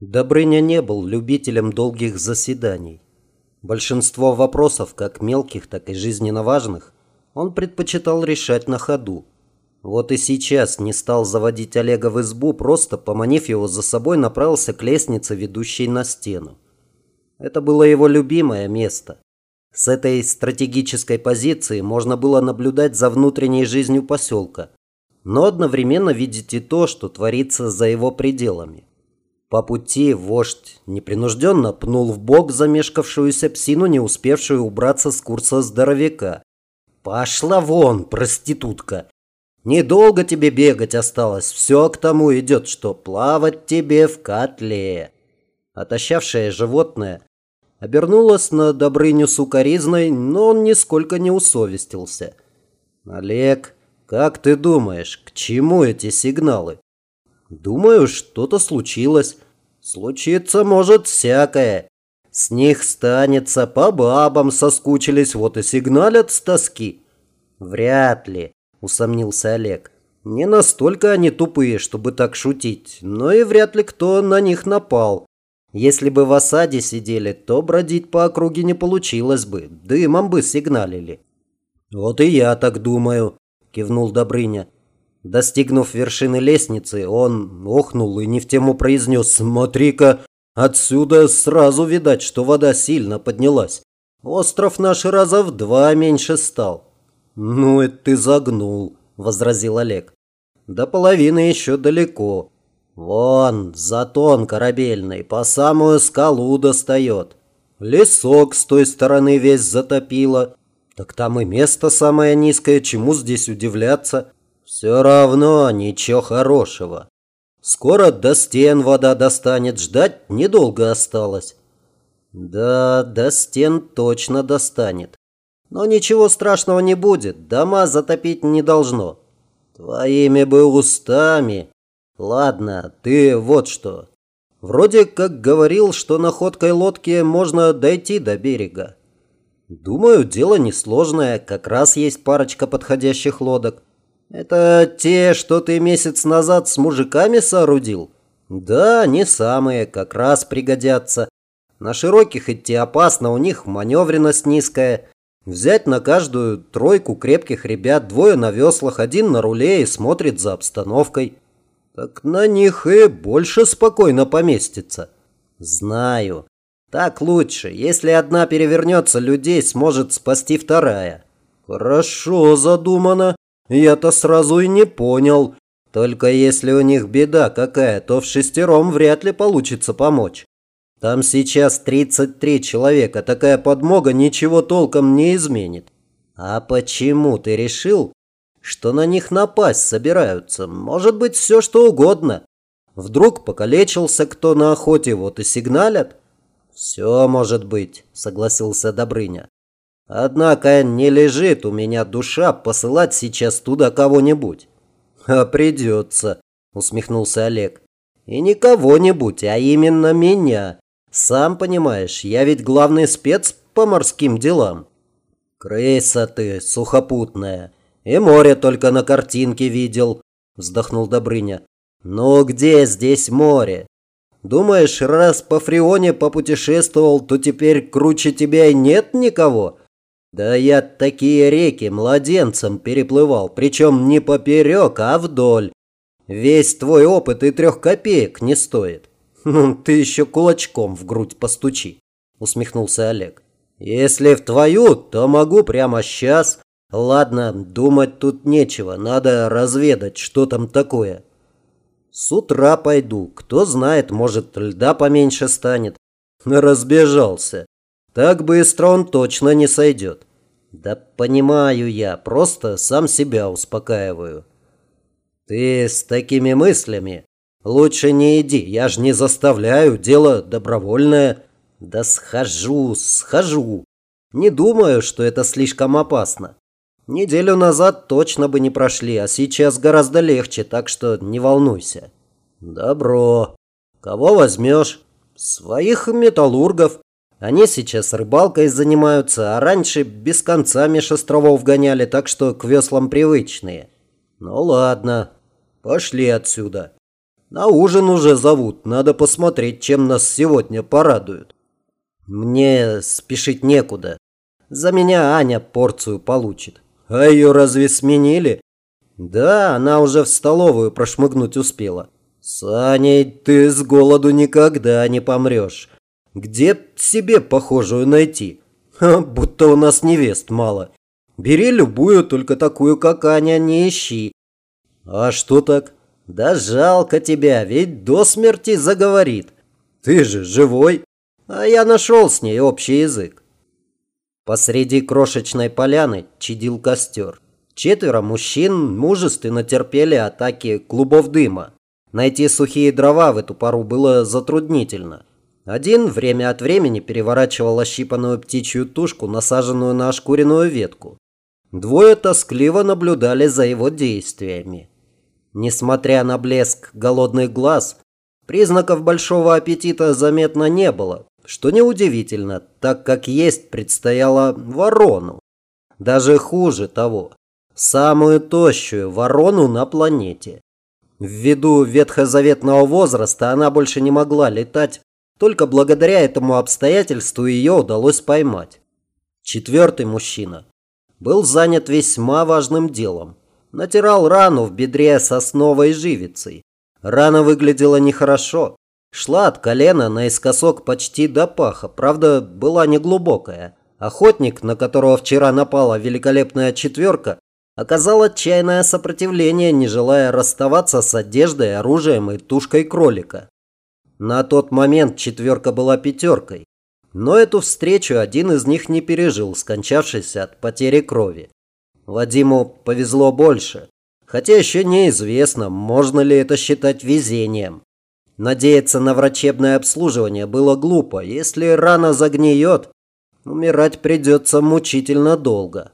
Добрыня не был любителем долгих заседаний. Большинство вопросов, как мелких, так и жизненно важных, он предпочитал решать на ходу. Вот и сейчас не стал заводить Олега в избу, просто, поманив его за собой, направился к лестнице, ведущей на стену. Это было его любимое место. С этой стратегической позиции можно было наблюдать за внутренней жизнью поселка, но одновременно видеть и то, что творится за его пределами. По пути вождь непринужденно пнул в бок замешкавшуюся псину, не успевшую убраться с курса здоровяка. «Пошла вон, проститутка! Недолго тебе бегать осталось, все к тому идет, что плавать тебе в котле!» Отощавшее животное обернулось на Добрыню сукоризной, но он нисколько не усовестился. «Олег, как ты думаешь, к чему эти сигналы?» «Думаю, что-то случилось. Случиться может всякое. С них станется, по бабам соскучились, вот и сигналят с тоски. Вряд ли, усомнился Олег. Не настолько они тупые, чтобы так шутить, но и вряд ли кто на них напал. Если бы в осаде сидели, то бродить по округе не получилось бы, дымом бы сигналили. Вот и я так думаю, кивнул Добрыня. Достигнув вершины лестницы, он охнул и не в тему произнес «Смотри-ка, отсюда сразу видать, что вода сильно поднялась. Остров наш раза в два меньше стал». «Ну, это ты загнул», – возразил Олег. «До половины еще далеко. Вон, затон корабельный, по самую скалу достает. Лесок с той стороны весь затопило. Так там и место самое низкое, чему здесь удивляться?» Все равно ничего хорошего. Скоро до стен вода достанет, ждать недолго осталось. Да, до стен точно достанет. Но ничего страшного не будет, дома затопить не должно. Твоими бы устами. Ладно, ты вот что. Вроде как говорил, что находкой лодки можно дойти до берега. Думаю, дело несложное, как раз есть парочка подходящих лодок. Это те, что ты месяц назад с мужиками соорудил? Да, не самые, как раз пригодятся. На широких идти опасно, у них маневренность низкая. Взять на каждую тройку крепких ребят, двое на веслах, один на руле и смотрит за обстановкой. Так на них и больше спокойно поместится. Знаю. Так лучше. Если одна перевернется, людей сможет спасти вторая. Хорошо задумано. Я-то сразу и не понял. Только если у них беда какая, то в шестером вряд ли получится помочь. Там сейчас 33 человека, такая подмога ничего толком не изменит. А почему ты решил, что на них напасть собираются? Может быть, все что угодно. Вдруг покалечился кто на охоте, вот и сигналят? Все может быть, согласился Добрыня. Однако не лежит у меня душа посылать сейчас туда кого-нибудь. А придется, усмехнулся Олег. И не кого-нибудь, а именно меня. Сам понимаешь, я ведь главный спец по морским делам. Крыса ты, сухопутная. И море только на картинке видел, вздохнул Добрыня. Но где здесь море? Думаешь, раз по Фрионе попутешествовал, то теперь круче тебя и нет никого? Да я такие реки младенцем переплывал, причем не поперек, а вдоль. Весь твой опыт и трех копеек не стоит. Ну, ты еще кулачком в грудь постучи, усмехнулся Олег. Если в твою, то могу прямо сейчас. Ладно, думать тут нечего, надо разведать, что там такое. С утра пойду, кто знает, может, льда поменьше станет. Разбежался. Так быстро он точно не сойдет. Да понимаю я, просто сам себя успокаиваю. Ты с такими мыслями лучше не иди, я ж не заставляю, дело добровольное. Да схожу, схожу. Не думаю, что это слишком опасно. Неделю назад точно бы не прошли, а сейчас гораздо легче, так что не волнуйся. Добро. Кого возьмешь? Своих металлургов. Они сейчас рыбалкой занимаются, а раньше без конца меж островов гоняли, так что к веслам привычные. Ну ладно, пошли отсюда. На ужин уже зовут. Надо посмотреть, чем нас сегодня порадуют. Мне спешить некуда. За меня Аня порцию получит. А ее разве сменили? Да, она уже в столовую прошмыгнуть успела. С Аней ты с голоду никогда не помрешь. Где себе похожую найти? Ха, будто у нас невест мало. Бери любую, только такую, как Аня, не ищи. А что так? Да жалко тебя, ведь до смерти заговорит. Ты же живой. А я нашел с ней общий язык. Посреди крошечной поляны чадил костер. Четверо мужчин мужественно терпели атаки клубов дыма. Найти сухие дрова в эту пару было затруднительно. Один время от времени переворачивал ощипанную птичью тушку, насаженную на ошкуренную ветку. Двое тоскливо наблюдали за его действиями. Несмотря на блеск голодных глаз, признаков большого аппетита заметно не было, что неудивительно, так как есть предстояло ворону. Даже хуже того, самую тощую ворону на планете. Ввиду ветхозаветного возраста она больше не могла летать, только благодаря этому обстоятельству ее удалось поймать. Четвертый мужчина был занят весьма важным делом. Натирал рану в бедре сосновой живицей. Рана выглядела нехорошо. Шла от колена наискосок почти до паха, правда, была неглубокая. Охотник, на которого вчера напала великолепная четверка, оказал отчаянное сопротивление, не желая расставаться с одеждой, оружием и тушкой кролика. На тот момент четверка была пятеркой. Но эту встречу один из них не пережил, скончавшись от потери крови. Вадиму повезло больше. Хотя еще неизвестно, можно ли это считать везением. Надеяться на врачебное обслуживание было глупо. Если рана загниет, умирать придется мучительно долго.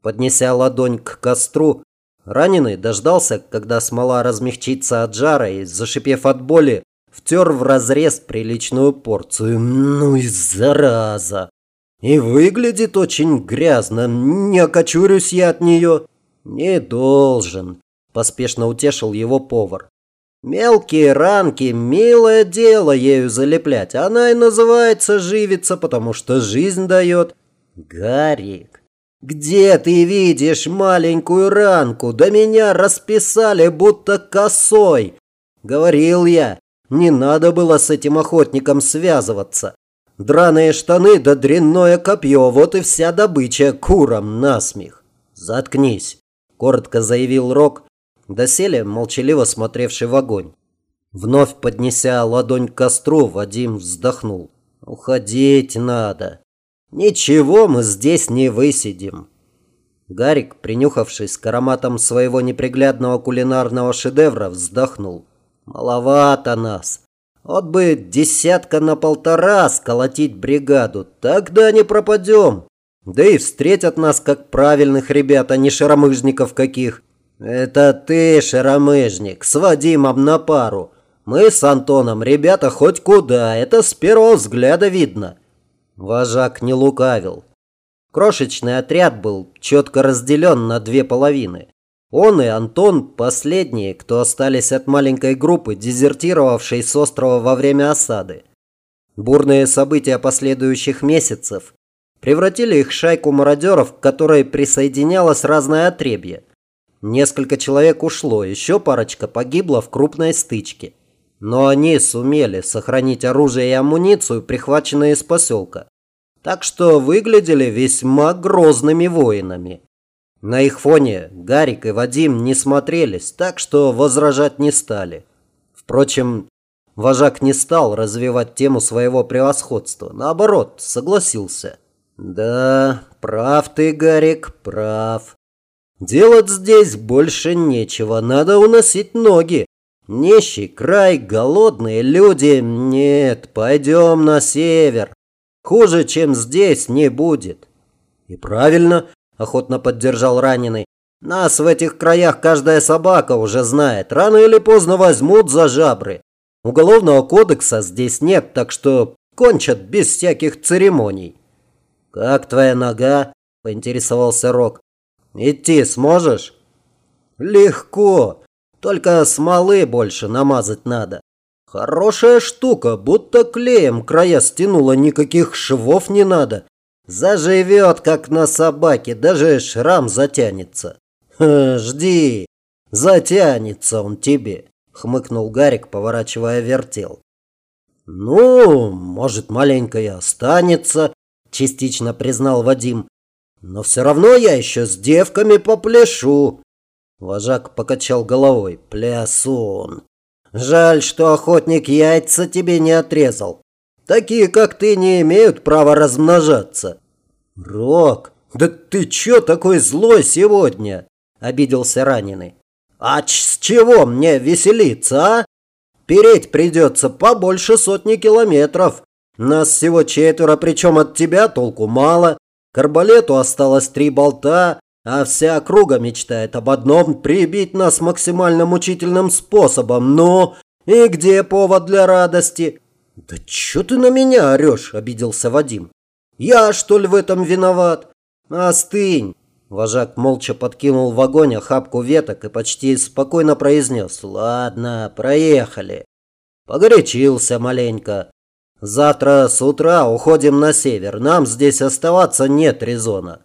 Поднеся ладонь к костру, раненый дождался, когда смола размягчится от жара и, зашипев от боли, втер в разрез приличную порцию. Ну и зараза! И выглядит очень грязно. Не окочурюсь я от нее. Не должен, поспешно утешил его повар. Мелкие ранки, милое дело ею залеплять. Она и называется живица, потому что жизнь дает. Гарик, где ты видишь маленькую ранку? Да меня расписали будто косой. Говорил я, не надо было с этим охотником связываться. Драные штаны да дрянное копье, вот и вся добыча курам насмех. Заткнись, коротко заявил Рок, доселе молчаливо смотревший в огонь. Вновь поднеся ладонь к костру, Вадим вздохнул. «Уходить надо. Ничего мы здесь не высидим». Гарик, принюхавшись к ароматам своего неприглядного кулинарного шедевра, вздохнул. Маловато нас. Вот бы десятка на полтора сколотить бригаду, тогда не пропадем. Да и встретят нас как правильных ребят, а не шаромыжников каких. Это ты, шаромыжник, с Вадимом на пару. Мы с Антоном, ребята, хоть куда, это с первого взгляда видно. Вожак не лукавил. Крошечный отряд был четко разделен на две половины. Он и Антон – последние, кто остались от маленькой группы, дезертировавшей с острова во время осады. Бурные события последующих месяцев превратили их в шайку мародеров, к которой присоединялось разное отребье. Несколько человек ушло, еще парочка погибла в крупной стычке. Но они сумели сохранить оружие и амуницию, прихваченные из поселка. Так что выглядели весьма грозными воинами. На их фоне Гарик и Вадим не смотрелись, так что возражать не стали. Впрочем, вожак не стал развивать тему своего превосходства. Наоборот, согласился. «Да, прав ты, Гарик, прав. Делать здесь больше нечего, надо уносить ноги. Нищий край, голодные люди. Нет, пойдем на север. Хуже, чем здесь, не будет». И правильно, охотно поддержал раненый. Нас в этих краях каждая собака уже знает. Рано или поздно возьмут за жабры. Уголовного кодекса здесь нет, так что кончат без всяких церемоний. Как твоя нога? поинтересовался Рок. Идти сможешь? Легко. Только смолы больше намазать надо. Хорошая штука, будто клеем края стянула, никаких швов не надо. Заживет, как на собаке, даже шрам затянется. Ха, жди, затянется он тебе, хмыкнул Гарик, поворачивая вертел. Ну, может, маленько и останется, частично признал Вадим. Но все равно я еще с девками попляшу. Вожак покачал головой. Плясун. Жаль, что охотник яйца тебе не отрезал. Такие, как ты, не имеют права размножаться. Рок, да ты чё такой злой сегодня? Обиделся раненый. А с чего мне веселиться, а? Переть придется побольше сотни километров. Нас всего четверо, причем от тебя толку мало. К осталось три болта, а вся округа мечтает об одном – прибить нас максимально мучительным способом. Ну, и где повод для радости? Да чё ты на меня орёшь? – обиделся Вадим. Я, что ли, в этом виноват? Остынь. Вожак молча подкинул в огонь охапку веток и почти спокойно произнес. Ладно, проехали. Погорячился маленько. Завтра с утра уходим на север. Нам здесь оставаться нет резона.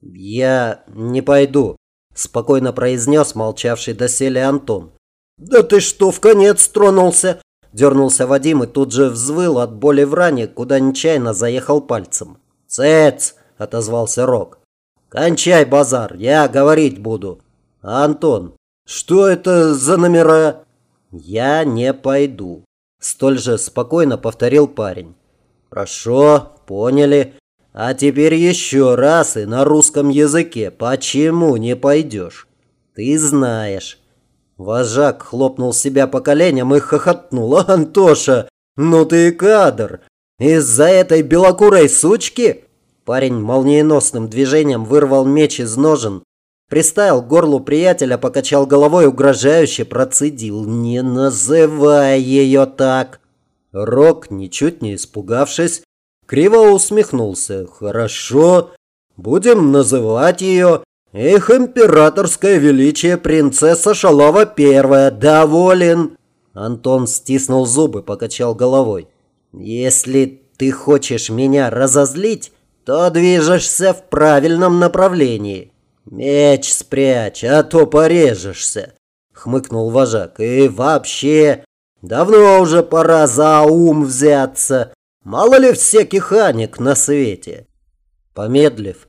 Я не пойду, спокойно произнес молчавший доселе Антон. Да ты что, в конец тронулся? Дернулся Вадим и тут же взвыл от боли в ране, куда нечаянно заехал пальцем. «Цец!» – отозвался Рок. «Кончай базар, я говорить буду». «Антон, что это за номера?» «Я не пойду. Столь же спокойно повторил парень. «Хорошо, поняли. А теперь еще раз и на русском языке. Почему не пойдешь? Ты знаешь». Вожак хлопнул себя по коленям и хохотнул. «Антоша, ну ты кадр! Из-за этой белокурой сучки?» Парень молниеносным движением вырвал меч из ножен, Приставил горлу приятеля, покачал головой, угрожающе процедил. «Не называй ее так!» Рок, ничуть не испугавшись, криво усмехнулся. «Хорошо, будем называть ее их императорское величие принцесса Шалова Первая. Доволен!» Антон стиснул зубы, покачал головой. «Если ты хочешь меня разозлить, то движешься в правильном направлении». «Меч спрячь, а то порежешься», — хмыкнул вожак. «И вообще, давно уже пора за ум взяться. Мало ли всяких аник на свете». Помедлив,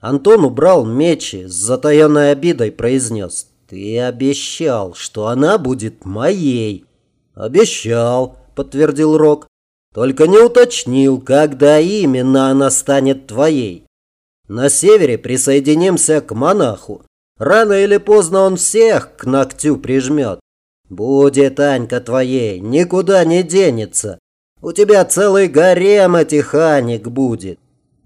Антон убрал меч и с затаенной обидой произнес. «Ты обещал, что она будет моей». «Обещал», — подтвердил Рок. «Только не уточнил, когда именно она станет твоей». На севере присоединимся к монаху. Рано или поздно он всех к ногтю прижмет. Будет Анька твоей, никуда не денется. У тебя целый гарем этих Аник будет.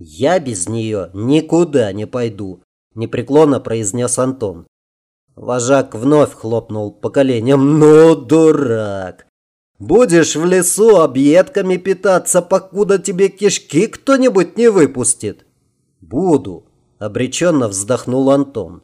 Я без нее никуда не пойду, непреклонно произнес Антон. Вожак вновь хлопнул по коленям. Ну, дурак! Будешь в лесу объедками питаться, покуда тебе кишки кто-нибудь не выпустит. «Буду», – обреченно вздохнул Антон.